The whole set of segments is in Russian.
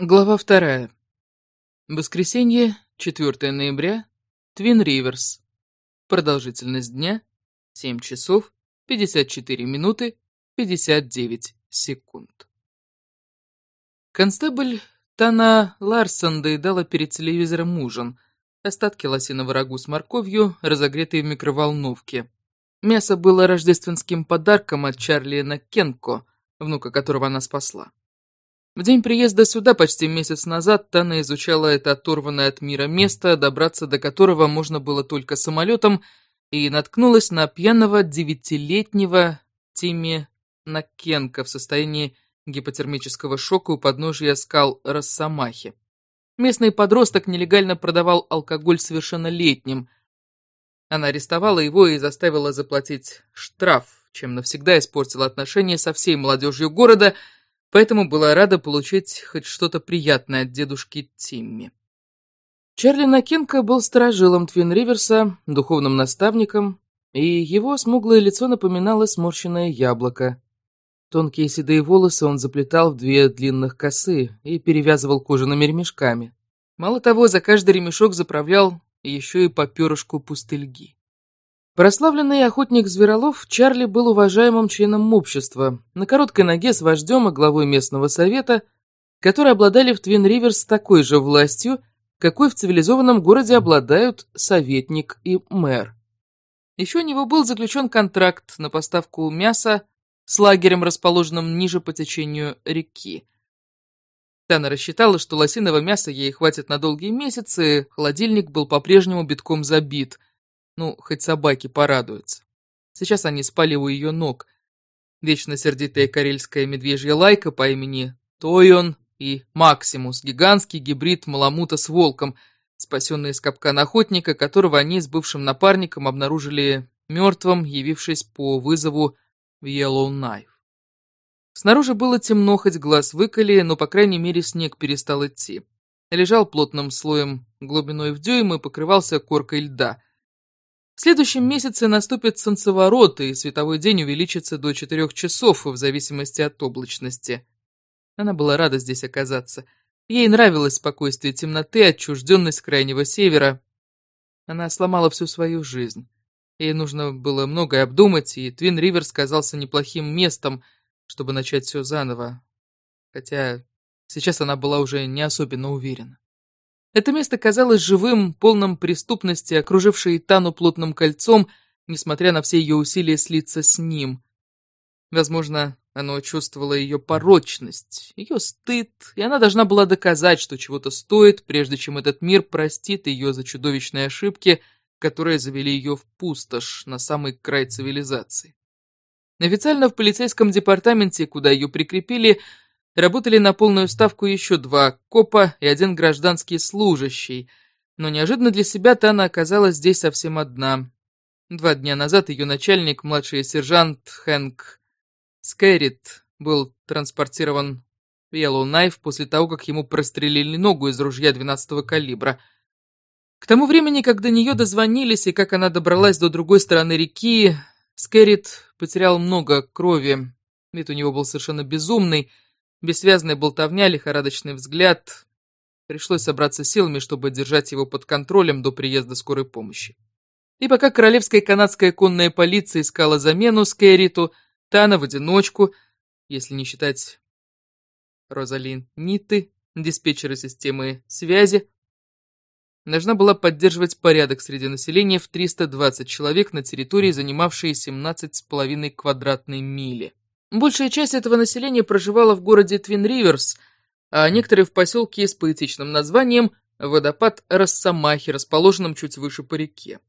Глава вторая. Воскресенье, 4 ноября, Твин Риверс. Продолжительность дня 7 часов 54 минуты 59 секунд. Констебль Тана Ларсон доедала перед телевизором ужин. Остатки лосиного рагу с морковью, разогретые в микроволновке. Мясо было рождественским подарком от Чарли Накенко, внука которого она спасла. В день приезда сюда почти месяц назад Тана изучала это оторванное от мира место, добраться до которого можно было только самолетом, и наткнулась на пьяного девятилетнего Тимми Накенка в состоянии гипотермического шока у подножия скал Росомахи. Местный подросток нелегально продавал алкоголь совершеннолетним. Она арестовала его и заставила заплатить штраф, чем навсегда испортила отношения со всей молодежью города – поэтому была рада получить хоть что-то приятное от дедушки Тимми. Чарли Накенко был сторожилом Твин Риверса, духовным наставником, и его смуглое лицо напоминало сморщенное яблоко. Тонкие седые волосы он заплетал в две длинных косы и перевязывал кожаными ремешками. Мало того, за каждый ремешок заправлял еще и по перышку пустыльги. Прославленный охотник Зверолов, Чарли был уважаемым членом общества, на короткой ноге с вождем и главой местного совета, которые обладали в Твин-Риверс такой же властью, какой в цивилизованном городе обладают советник и мэр. Еще у него был заключен контракт на поставку мяса с лагерем, расположенным ниже по течению реки. Тана рассчитала, что лосиного мяса ей хватит на долгие месяцы, холодильник был по-прежнему битком забит – ну, хоть собаки порадуются. Сейчас они спали у ее ног. Вечно сердитая карельская медвежья лайка по имени Тойон и Максимус, гигантский гибрид маламута с волком, спасенный из капкана охотника, которого они с бывшим напарником обнаружили мертвым, явившись по вызову в Yellowknife. Снаружи было темно, хоть глаз выколи, но, по крайней мере, снег перестал идти. Лежал плотным слоем глубиной в дюйм и покрывался коркой льда. В следующем месяце наступит солнцеворот, и световой день увеличится до четырех часов, в зависимости от облачности. Она была рада здесь оказаться. Ей нравилось спокойствие темноты, отчужденность крайнего севера. Она сломала всю свою жизнь. Ей нужно было многое обдумать, и Твин Риверс казался неплохим местом, чтобы начать все заново. Хотя сейчас она была уже не особенно уверена. Это место казалось живым, полным преступности, окружившей Тану плотным кольцом, несмотря на все ее усилия слиться с ним. Возможно, оно чувствовало ее порочность, ее стыд, и она должна была доказать, что чего-то стоит, прежде чем этот мир простит ее за чудовищные ошибки, которые завели ее в пустошь, на самый край цивилизации. Официально в полицейском департаменте, куда ее прикрепили, Работали на полную ставку еще два копа и один гражданский служащий, но неожиданно для себя-то она оказалась здесь совсем одна. Два дня назад ее начальник, младший сержант Хэнк Скэрит, был транспортирован в Йеллоу-Найф после того, как ему прострелили ногу из ружья 12-го калибра. К тому времени, как до нее дозвонились и как она добралась до другой стороны реки, Скэрит потерял много крови. Вид у него был совершенно безумный, Бессвязная болтовня, лихорадочный взгляд. Пришлось собраться силами, чтобы держать его под контролем до приезда скорой помощи. И пока королевская канадская конная полиция искала замену Скэриту, Тана в одиночку, если не считать Розалин Ниты, диспетчера системы связи, должна была поддерживать порядок среди населения в 320 человек на территории, занимавшей 17,5 квадратной мили. Большая часть этого населения проживала в городе Твин-Риверс, а некоторые в поселке с поэтичным названием «Водопад Росомахи», расположенном чуть выше по реке.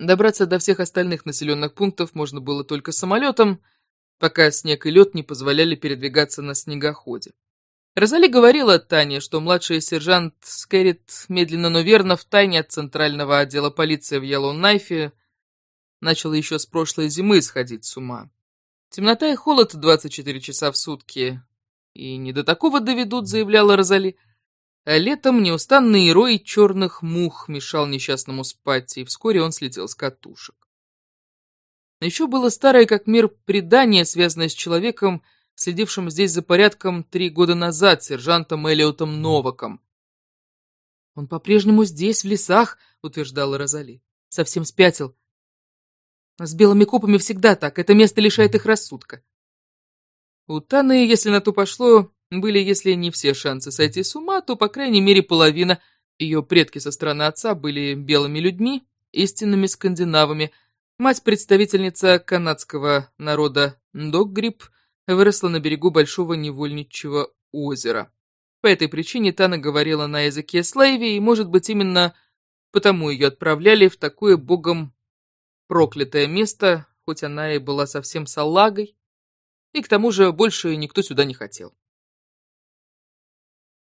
Добраться до всех остальных населенных пунктов можно было только самолетом, пока снег и лед не позволяли передвигаться на снегоходе. Розали говорила Тане, что младший сержант Скэрит медленно, но верно в тайне от центрального отдела полиции в Йеллоу-Найфе начал еще с прошлой зимы сходить с ума. Темнота и холод 24 часа в сутки. И не до такого доведут, заявляла Розали. А летом неустанный рой черных мух мешал несчастному спать, и вскоре он слетел с катушек. Еще было старое как мир предание, связанное с человеком, следившим здесь за порядком три года назад, сержантом Элиотом Новаком. «Он по-прежнему здесь, в лесах», — утверждала Розали. «Совсем спятил. С белыми копами всегда так, это место лишает их рассудка». У Таны, если на то пошло, были, если не все шансы сойти с ума, то, по крайней мере, половина. Ее предки со стороны отца были белыми людьми, истинными скандинавами. Мать-представительница канадского народа Доггрип выросла на берегу большого невольничьего озера. По этой причине Тана говорила на языке слейви, и, может быть, именно потому ее отправляли в такое богом проклятое место, хоть она и была совсем салагой, и к тому же больше никто сюда не хотел.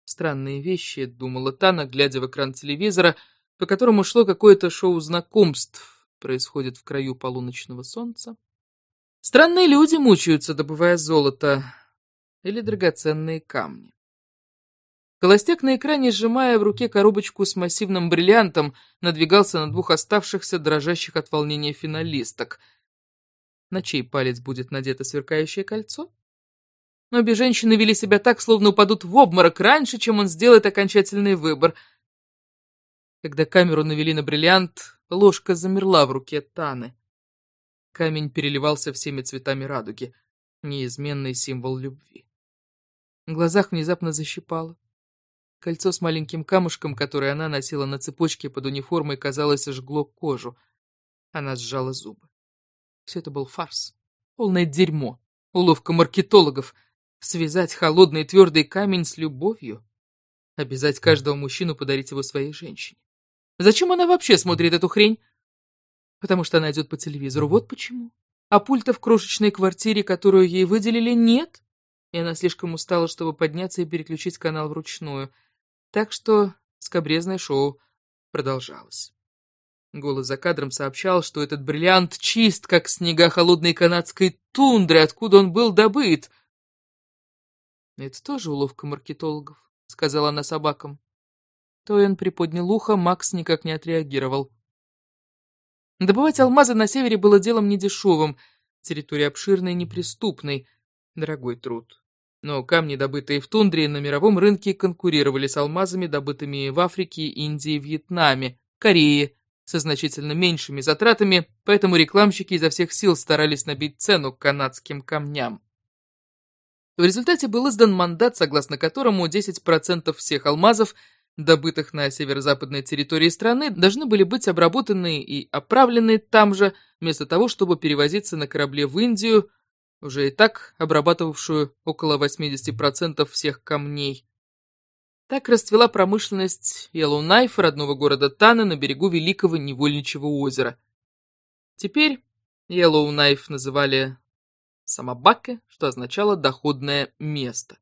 Странные вещи, думала Тана, глядя в экран телевизора, по которому шло какое-то шоу знакомств, происходит в краю полуночного солнца. Странные люди мучаются, добывая золото или драгоценные камни. Холостяк на экране, сжимая в руке коробочку с массивным бриллиантом, надвигался на двух оставшихся, дрожащих от волнения финалисток. На чей палец будет надето сверкающее кольцо? Но обе женщины вели себя так, словно упадут в обморок раньше, чем он сделает окончательный выбор. Когда камеру навели на бриллиант, ложка замерла в руке Таны. Камень переливался всеми цветами радуги, неизменный символ любви. В глазах внезапно защипало. Кольцо с маленьким камушком, которое она носила на цепочке под униформой, казалось, жгло кожу. Она сжала зубы. Все это был фарс. Полное дерьмо. Уловка маркетологов. Связать холодный твердый камень с любовью. Обязать каждого мужчину подарить его своей женщине. Зачем она вообще смотрит эту хрень? Потому что она идет по телевизору. Вот почему. А пульта в крошечной квартире, которую ей выделили, нет. И она слишком устала, чтобы подняться и переключить канал вручную. Так что скобрезное шоу продолжалось. Голос за кадром сообщал, что этот бриллиант чист, как снега холодной канадской тундры, откуда он был добыт. «Это тоже уловка маркетологов», — сказала она собакам. Тоен приподнял ухо, Макс никак не отреагировал. Добывать алмазы на севере было делом недешевым, территория обширной и неприступной, дорогой труд. Но камни, добытые в тундре, на мировом рынке конкурировали с алмазами, добытыми в Африке, Индии, Вьетнаме, Корее, со значительно меньшими затратами, поэтому рекламщики изо всех сил старались набить цену канадским камням. В результате был издан мандат, согласно которому 10% всех алмазов, добытых на северо-западной территории страны, должны были быть обработаны и оправлены там же, вместо того, чтобы перевозиться на корабле в Индию, уже и так обрабатывавшую около 80% всех камней. Так расцвела промышленность Йеллоунайф, родного города Таны на берегу Великого Невольничьего озера. Теперь Йеллоунайф называли Самабаке, что означало «доходное место».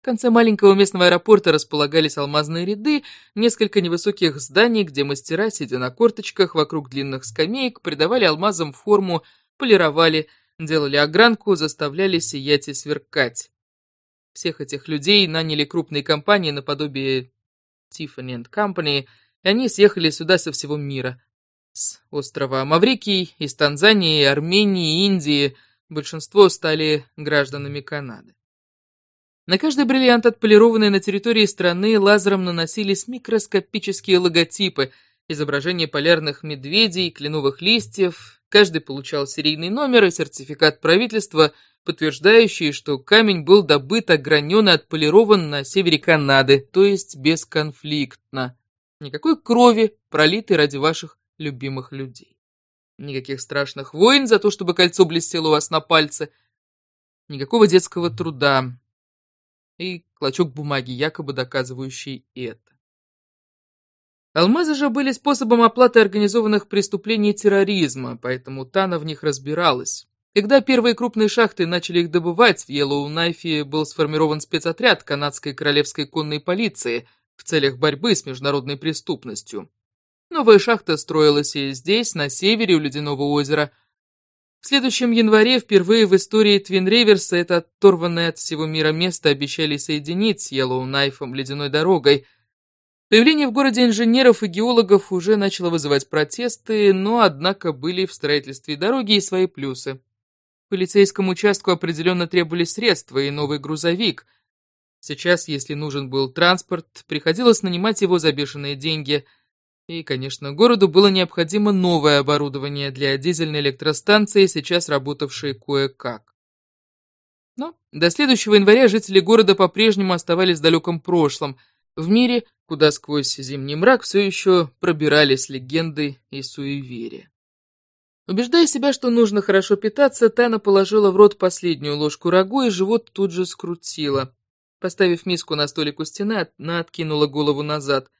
В конце маленького местного аэропорта располагались алмазные ряды, несколько невысоких зданий, где мастера, сидя на корточках вокруг длинных скамеек, придавали алмазам форму, полировали, делали огранку, заставляли сиять и сверкать. Всех этих людей наняли крупные компании наподобие Tiffany Company, и они съехали сюда со всего мира. С острова Маврикий, из Танзании, Армении, Индии. Большинство стали гражданами Канады. На каждый бриллиант, отполированный на территории страны, лазером наносились микроскопические логотипы, изображения полярных медведей, кленовых листьев, Каждый получал серийный номер и сертификат правительства, подтверждающий, что камень был добыт, огранен и отполирован на севере Канады, то есть бесконфликтно. Никакой крови, пролитой ради ваших любимых людей. Никаких страшных войн за то, чтобы кольцо блестело у вас на пальце. Никакого детского труда. И клочок бумаги, якобы доказывающий это. Алмазы же были способом оплаты организованных преступлений терроризма, поэтому Тана в них разбиралась. Когда первые крупные шахты начали их добывать, в Йеллоу-Найфе был сформирован спецотряд канадской королевской конной полиции в целях борьбы с международной преступностью. Новая шахта строилась и здесь, на севере у Ледяного озера. В следующем январе впервые в истории Твин Риверса это оторванное от всего мира место обещали соединить с Йеллоу-Найфом ледяной дорогой – Появление в городе инженеров и геологов уже начало вызывать протесты, но, однако, были в строительстве дороги и свои плюсы. Полицейскому участку определенно требовались средства и новый грузовик. Сейчас, если нужен был транспорт, приходилось нанимать его за бешеные деньги. И, конечно, городу было необходимо новое оборудование для дизельной электростанции, сейчас работавшей кое-как. Но до следующего января жители города по-прежнему оставались в далеком прошлом, в мире, куда сквозь зимний мрак все еще пробирались легенды и суеверия. Убеждая себя, что нужно хорошо питаться, Тана положила в рот последнюю ложку рагу, и живот тут же скрутила. Поставив миску на столик у стены, она откинула голову назад.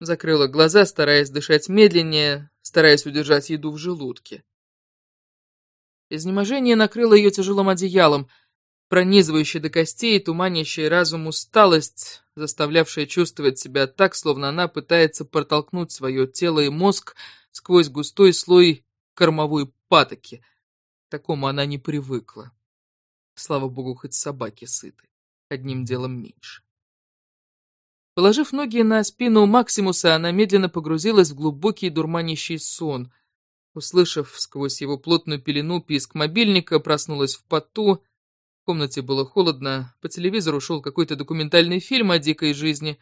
Закрыла глаза, стараясь дышать медленнее, стараясь удержать еду в желудке. Изнеможение накрыло ее тяжелым одеялом, пронизывающая до костей, туманящая разум усталость, заставлявшая чувствовать себя так, словно она пытается протолкнуть свое тело и мозг сквозь густой слой кормовой патоки. К такому она не привыкла. Слава богу, хоть собаки сыты. Одним делом меньше. Положив ноги на спину Максимуса, она медленно погрузилась в глубокий дурманящий сон. Услышав сквозь его плотную пелену писк мобильника, проснулась в поту. Комнате было холодно, по телевизору шел какой-то документальный фильм о дикой жизни.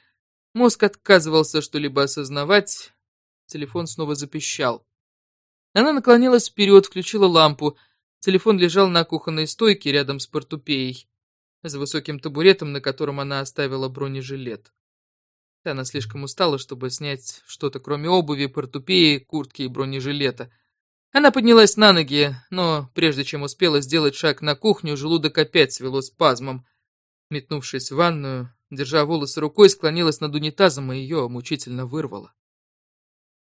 Мозг отказывался что-либо осознавать. Телефон снова запищал. Она наклонилась вперед, включила лампу. Телефон лежал на кухонной стойке рядом с портупеей, за высоким табуретом, на котором она оставила бронежилет. Она слишком устала, чтобы снять что-то, кроме обуви, портупеи, куртки и бронежилета. Она поднялась на ноги, но прежде чем успела сделать шаг на кухню, желудок опять свело спазмом. Метнувшись в ванную, держа волосы рукой, склонилась над унитазом и ее мучительно вырвало.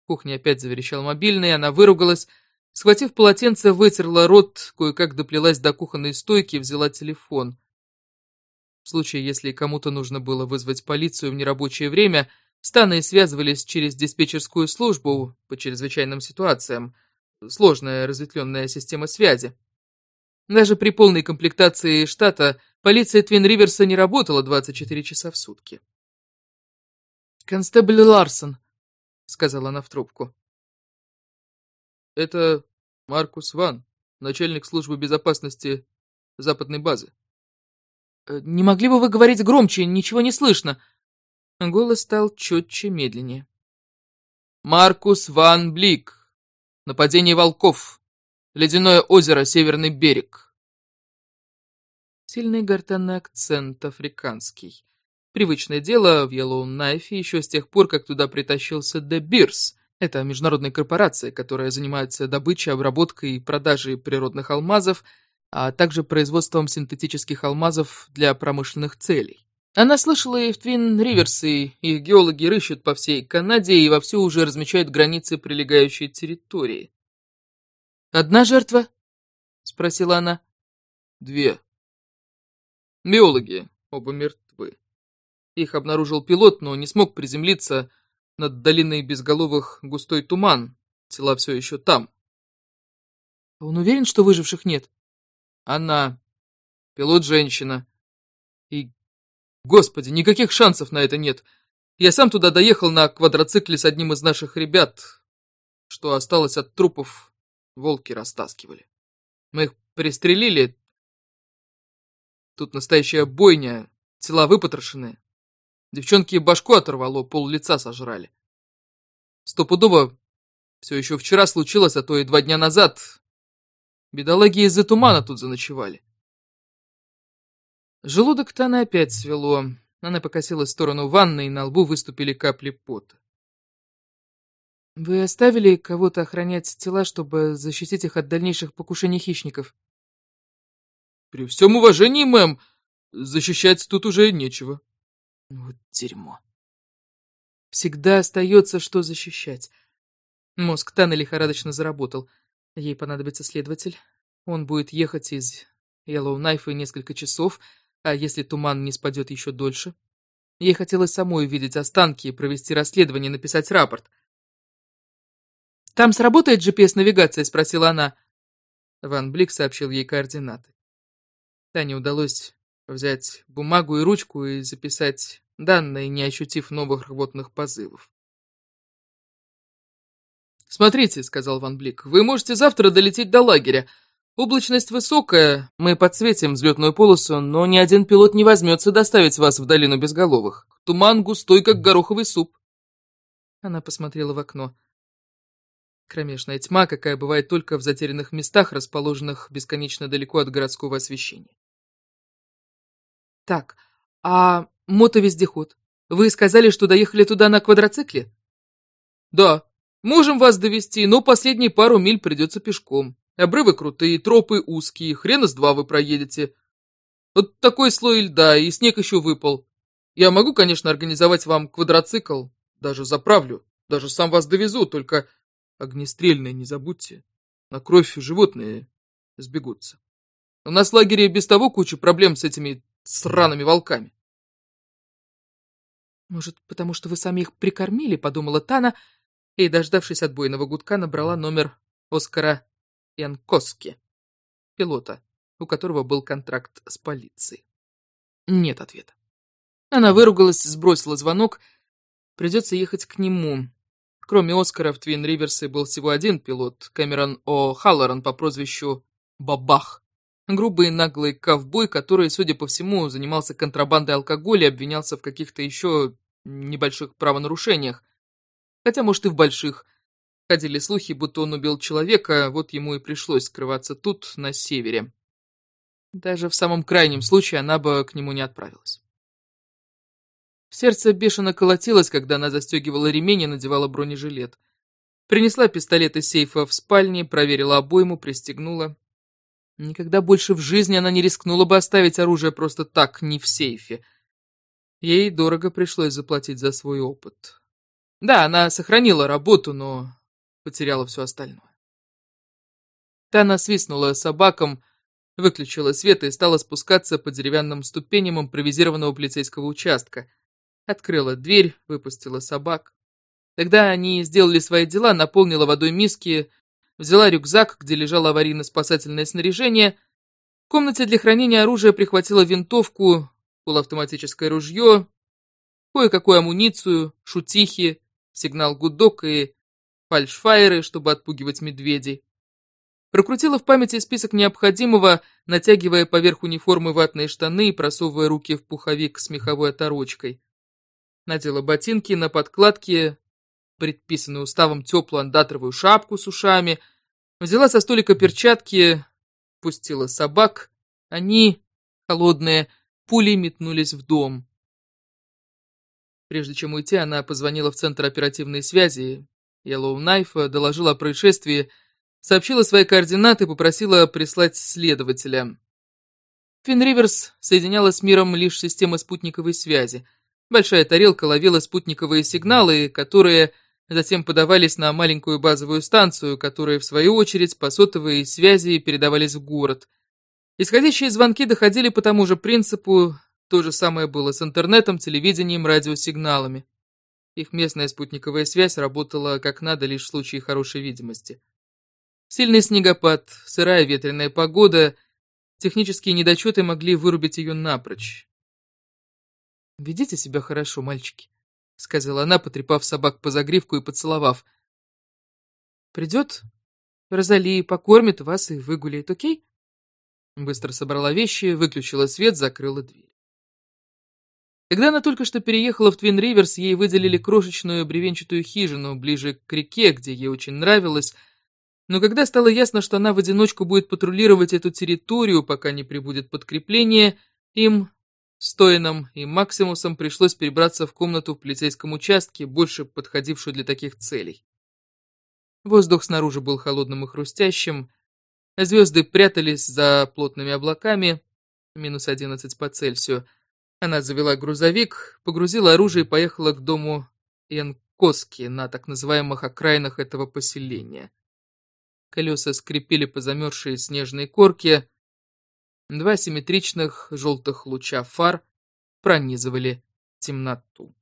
В кухне опять заверещал мобильный, она выругалась, схватив полотенце, вытерла рот, кое-как доплелась до кухонной стойки и взяла телефон. В случае, если кому-то нужно было вызвать полицию в нерабочее время, станы связывались через диспетчерскую службу по чрезвычайным ситуациям. Сложная разветвленная система связи. Даже при полной комплектации штата полиция Твин-Риверса не работала 24 часа в сутки. «Констебль Ларсон», — сказала она в трубку. «Это Маркус Ван, начальник службы безопасности западной базы». Э, «Не могли бы вы говорить громче? Ничего не слышно». Голос стал четче, медленнее. «Маркус Ван Блик. Нападение волков. Ледяное озеро, Северный берег». Сильный гортанный акцент африканский. Привычное дело в Йеллоу-Найфе еще с тех пор, как туда притащился Де Бирс. Это международная корпорация, которая занимается добычей, обработкой и продажей природных алмазов, а также производством синтетических алмазов для промышленных целей. Она слышала и в Твин Риверс, и их геологи рыщут по всей Канаде и вовсю уже размечают границы прилегающей территории. «Одна жертва?» — спросила она. «Две. Биологи, оба мертвы. Их обнаружил пилот, но не смог приземлиться. Над долиной безголовых густой туман. Тела все еще там. Он уверен, что выживших нет? Она. Пилот женщина. И, господи, никаких шансов на это нет. Я сам туда доехал на квадроцикле с одним из наших ребят. Что осталось от трупов, волки растаскивали. Мы их пристрелили. Тут настоящая бойня, тела выпотрошены. Девчонки башку оторвало, пол лица сожрали. Стопудово все еще вчера случилось, а то и два дня назад. Бедолаги из-за тумана тут заночевали. Желудок Таны опять свело. Она покосилась в сторону ванны, и на лбу выступили капли пота. «Вы оставили кого-то охранять тела, чтобы защитить их от дальнейших покушений хищников?» «При всем уважении, мэм, защищать тут уже нечего». Вот дерьмо. Всегда остается, что защищать. Мозг Таны лихорадочно заработал. Ей понадобится следователь. Он будет ехать из Йеллоу-Найфа несколько часов, а если туман не спадет еще дольше? Ей хотелось самой увидеть останки, провести расследование, написать рапорт. «Там сработает GPS-навигация?» — спросила она. Ван Блик сообщил ей координаты. Тане удалось взять бумагу и ручку и записать данные, не ощутив новых рвотных позывов. «Смотрите», — сказал Ван Блик, — «вы можете завтра долететь до лагеря. Облачность высокая, мы подсветим взлетную полосу, но ни один пилот не возьмется доставить вас в долину безголовых. Туман густой, как гороховый суп. Она посмотрела в окно. Кромешная тьма, какая бывает только в затерянных местах, расположенных бесконечно далеко от городского освещения. Так, а мотовездеход? Вы сказали, что доехали туда на квадроцикле? Да, можем вас довести, но последние пару миль придется пешком. Обрывы крутые, тропы узкие, хрена с два вы проедете. Вот такой слой льда, и снег еще выпал. Я могу, конечно, организовать вам квадроцикл, даже заправлю, даже сам вас довезу, только огнестрельные не забудьте. На кровь животные сбегутся. У нас в лагере без того куча проблем с этими сраными волками. Может, потому что вы сами их прикормили, подумала Тана, и, дождавшись отбойного гудка, набрала номер Оскара Янкоски, пилота, у которого был контракт с полицией. Нет ответа. Она выругалась, сбросила звонок. Придется ехать к нему. Кроме Оскара, в Твин Риверсе был всего один пилот, Кэмерон О. Халлоран по прозвищу Бабах. Грубый наглый ковбой, который, судя по всему, занимался контрабандой алкоголя и обвинялся в каких-то еще небольших правонарушениях. Хотя, может, и в больших. Ходили слухи, будто он убил человека, вот ему и пришлось скрываться тут, на севере. Даже в самом крайнем случае она бы к нему не отправилась. Сердце бешено колотилось, когда она застегивала ремень и надевала бронежилет. Принесла пистолет из сейфа в спальне, проверила обойму, пристегнула. Никогда больше в жизни она не рискнула бы оставить оружие просто так, не в сейфе. Ей дорого пришлось заплатить за свой опыт. Да, она сохранила работу, но потеряла все остальное. Тана свистнула собакам, выключила свет и стала спускаться по деревянным ступеням импровизированного полицейского участка. Открыла дверь, выпустила собак. Тогда они сделали свои дела, наполнила водой миски, взяла рюкзак, где лежало аварийно-спасательное снаряжение. В комнате для хранения оружия прихватила винтовку, полуавтоматическое ружье, кое-какую амуницию, шутихи, сигнал гудок и фальшфайеры, чтобы отпугивать медведей. Прокрутила в памяти список необходимого, натягивая поверх униформы ватные штаны и просовывая руки в пуховик с меховой оторочкой. Надела ботинки на подкладке, предписанную уставом теплую андатровую шапку с ушами, взяла со столика перчатки, пустила собак. Они, холодные, пулей метнулись в дом. Прежде чем уйти, она позвонила в Центр оперативной связи. Yellow Knife доложила о происшествии, сообщила свои координаты и попросила прислать следователя. Финриверс соединяла с миром лишь системы спутниковой связи. Большая тарелка ловила спутниковые сигналы, которые затем подавались на маленькую базовую станцию, которая, в свою очередь, по сотовой связи передавались в город. Исходящие звонки доходили по тому же принципу, то же самое было с интернетом, телевидением, радиосигналами. Их местная спутниковая связь работала как надо лишь в случае хорошей видимости. Сильный снегопад, сырая ветреная погода, технические недочеты могли вырубить ее напрочь. «Ведите себя хорошо, мальчики», — сказала она, потрепав собак по загривку и поцеловав. «Придет Розали, покормит вас и выгуляет, окей?» Быстро собрала вещи, выключила свет, закрыла дверь. Когда она только что переехала в Твин Риверс, ей выделили крошечную бревенчатую хижину ближе к реке, где ей очень нравилось, но когда стало ясно, что она в одиночку будет патрулировать эту территорию, пока не прибудет подкрепление, им, Стоином и Максимусом пришлось перебраться в комнату в полицейском участке, больше подходившую для таких целей. Воздух снаружи был холодным и хрустящим, звезды прятались за плотными облаками, минус одиннадцать по Цельсию, она завела грузовик, погрузила оружие и поехала к дому Янкоски на так называемых окраинах этого поселения. Колеса скрипели по замерзшей снежной корке, два симметричных желтых луча фар пронизывали темноту.